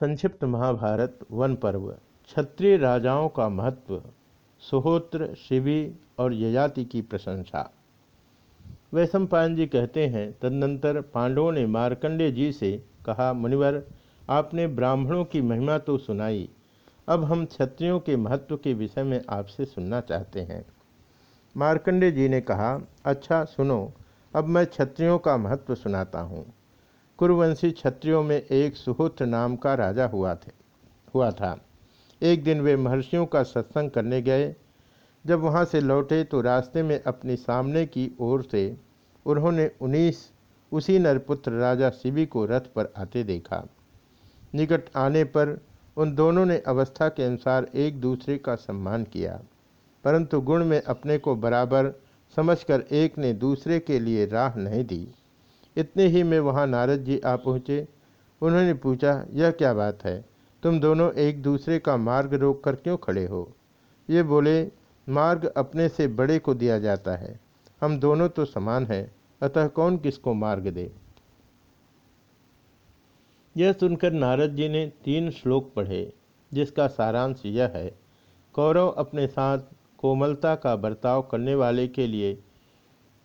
संक्षिप्त महाभारत वन पर्व। क्षत्रिय राजाओं का महत्व, सुहोत्र, शिवी और यजाति की प्रशंसा। वैशंपायन जी कहते हैं, तदनंतर पांडवों ने मार्कंडे जी से कहा, मुनिवर, आपने ब्राह्मणों की महिमा तो सुनाई, अब हम क्षत्रियों के महत्व के विषय में आपसे सुनना चाहते हैं। मार्कंडे जी ने कहा अच्छा सुनो, अब मैं क्षत्रियों का महत्व सुनाता हूँ। कुरुवंशी क्षत्रियों में एक सुहोत्र नाम का राजा हुआ थे, हुआ था। एक दिन वे महर्षियों का सत्संग करने गए। जब वहाँ से लौटे तो रास्ते में अपनी सामने की ओर से उन्होंने उन्नीस उसी नरपुत्र राजा शिवी को रथ पर आते देखा। निकट आने पर उन दोनों ने अवस्था के अनुसार एक दूसरे का सम्मान किया। परंतु गुण में अपने को बराबर समझकर एक ने दूसरे के लिए राह नहीं दी। इतने ही में वहाँ नारद जी आ पहुँचे। उन्होंने पूछा, यह क्या बात है? तुम दोनों एक दूसरे का मार्ग रोक कर क्यों खड़े हो? ये बोले, मार्ग अपने से बड़े को दिया जाता है। हम दोनों तो समान हैं, अतः कौन किसको मार्ग दे? यह सुनकर नारद जी ने तीन श्लोक पढ़े, जिसका सारांश यह है, कौरव अपने साथ कोमलता का बर्ताव करने वाले के लिए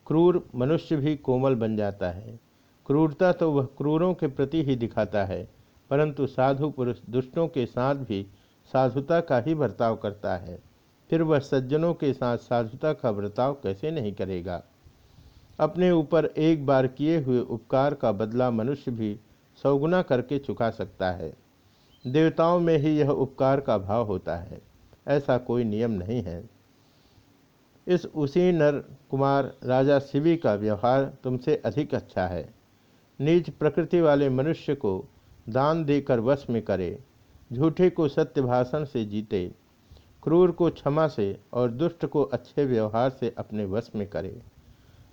क्रूर मनुष्य भी कोमल बन जाता है। क्रूरता तो वह क्रूरों के प्रति ही दिखाता है, परंतु साधु पुरुष दुष्टों के साथ भी साधुता का ही बर्ताव करता है। फिर वह सज्जनों के साथ साधुता का बर्ताव कैसे नहीं करेगा? अपने ऊपर एक बार किए हुए उपकार का बदला मनुष्य भी सौगुना करके चुका सकता है। देवताओं में ही यह उपकार का भाव होता है, ऐसा कोई नियम नहीं है। इस उसी नर कुमार राजा शिवी का व्यवहार तुमसे अधिक अच्छा है। नीच प्रकृति वाले मनुष्य को दान देकर वश में करे, झूठे को सत्य भाषण से जीते, क्रूर को क्षमा से और दुष्ट को अच्छे व्यवहार से अपने वश में करे।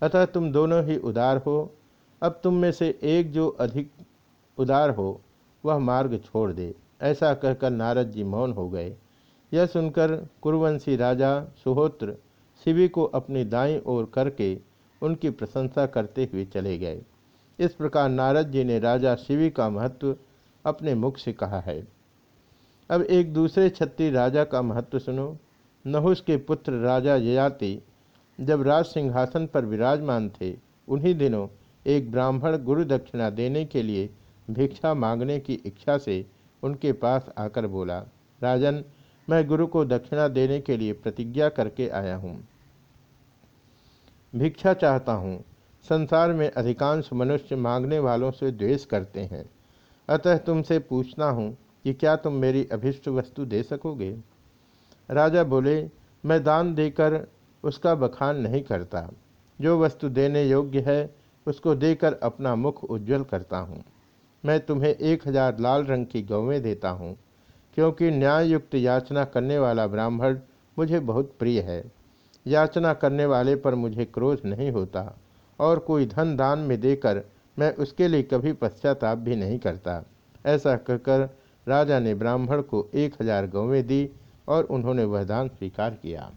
अतः तुम दोनों ही उदार हो। अब तुम में से एक जो अधिक उदार हो, वह मार्ग छोड़ दे। ऐसा कहकर नारद जी मौन हो गए। यह सुनकर कुरुवंशी राजा, सुहोत्र, शिवी को अपनी दाई ओर करके उनकी प्रशंसा करते हुए चले गए। इस प्रकार नारद जी ने राजा शिवी का महत्व अपने मुख से कहा है। अब एक दूसरे छत्री राजा का महत्व सुनो। नहुस के पुत्र राजा ययाति जब राज सिंहासन पर विराजमान थे, उन्हीं दिनों एक ब्राह्मण गुरु दक्षिणा देने के लिए भिक्षा मांगने की इच्छा से उनके पास आकर बोला, राजन, मैं गुरु को दक्षिणा देने के लिए प्रतिज्ञा करके आया हूँ। भिक्षा चाहता हूँ संसार में अधिकांश मनुष्य मांगने वालों से द्वेष करते हैं। अतः तुमसे पूछना हूँ कि क्या तुम मेरी अभिष्ट वस्तु दे सकोगे? राजा बोले, मैं दान देकर उसका बखान नहीं करता। जो वस्तु देने योग्य है, उसको देकर अपना मुख उज्जवल करता हूँ। मैं तुम्हें एक हज़ार लाल रंग की गौवें देता हूँ, क्योंकि न्याय युक्त याचना करने वाला ब्राह्मण मुझे बहुत प्रिय है। याचना करने वाले पर मुझे क्रोध नहीं होता। और कोई धन दान में देकर मैं उसके लिए कभी पश्चाताप भी नहीं करता। ऐसा कहकर राजा ने ब्राह्मण को एक हज़ार गौवें दी और उन्होंने वह दान स्वीकार किया।